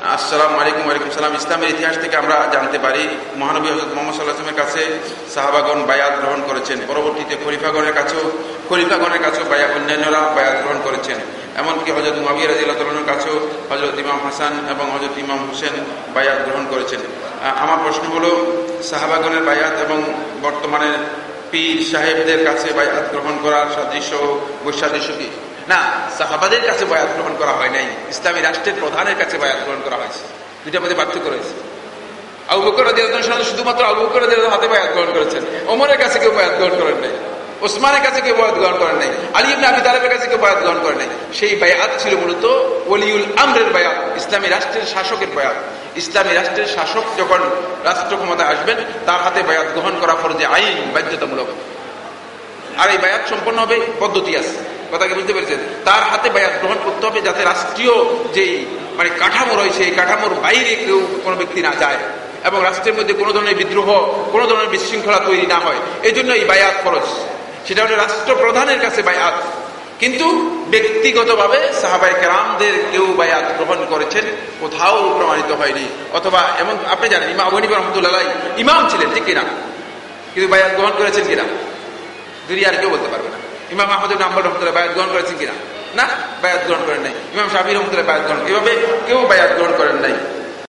আসসালামু আলাইকুম, ওয়ালাইকুম সালাম। ইসলামের ইতিহাস থেকে আমরা জানতে পারি, মহানবী হজরত মোহাম্মদ সাল্লাহামের কাছে সাহাবাগণ বায়াত গ্রহণ করেছেন। পরবর্তীতে খলিফাগণের কাছেও খলিফাগণের কাছেও বায়া অন্যান্যরা বায়াত গ্রহণ করেছেন। এমনকি হজরত মাবিয়া রাজিয়ালের কাছেও হজরত ইমাম হাসান এবং হজরত ইমাম হোসেন বায়াত গ্রহণ করেছেন। আমার প্রশ্ন হলো, সাহাবাগণের বায়াত এবং বর্তমানে পীর সাহেবদের কাছে বায়াত গ্রহণ করার সাদৃশ্য, বৈসাদৃশ্য কি? না, সাহাবাদের কাছে বয়াত গ্রহণ করা হয় নাই, ইসলামী রাষ্ট্রের প্রধানের কাছে বয়াত গ্রহণ করা হয়েছে। দুইটার মধ্যে পার্থক্য রয়েছে। আবু শুধুমাত্র আবু হাতে বয়াত গ্রহণ করেছেন। ওমরের কাছে কেউ বয়াত গ্রহণ করেন নাই। ওসমানের কাছে কেউ বয়াত গ্রহণ করেন নাই। আলী আবি তালেবের কাছে কেউ বয়াত গ্রহণ করেন নাই। সেই বায়াত ছিল মূলত ওলিউল আমরের বায়াত, ইসলামী রাষ্ট্রের শাসকের বায়াত। ইসলামী রাষ্ট্রের শাসক যখন রাষ্ট্র ক্ষমতা আসবেন, তার হাতে বায়াত গ্রহণ করা ফরজে আইন, বাধ্যতামূলক। আর এই বায়াত সম্পন্ন হবে পদ্ধতি আছে। কথাকে বুঝতে পেরেছেন? তার হাতে বায়াত গ্রহণ করতে হবে যাতে রাষ্ট্রীয় যেই মানে কাঠামো রয়েছে, এই কাঠামোর বাইরে কেউ কোনো ব্যক্তি না যায় এবং রাষ্ট্রের মধ্যে কোনো ধরনের বিদ্রোহ, কোনো ধরনের বিশৃঙ্খলা তৈরি না হয়। এই জন্য এই বায়াত খরচ সেটা হলো রাষ্ট্রপ্রধানের কাছে বায়াত। কিন্তু ব্যক্তিগতভাবে সাহাবাই কেরামদের কেউ বায়াত গ্রহণ করেছেন, কোথাও প্রমাণিত হয়নি। অথবা এমন, আপনি জানেন ইমা আবনিব রহমতুল্লাহ ইমাম ছিলেন, ঠিক কিনা? কিন্তু বায়াত গ্রহণ করেছেন কিনা? দুনিয়ার কেউ বলতে পারবে না। ইমাম আহমদ আম্বর রহমতুল্লাহ বায়াত গ্রহণ করেছেন কিনা? না, বায়াত গ্রহণ করেন নাই। ইমাম শাহির রহমতুল্লাহ বায়াত গ্রহণ এভাবে কেউ বায়াত গ্রহণ করেন নাই।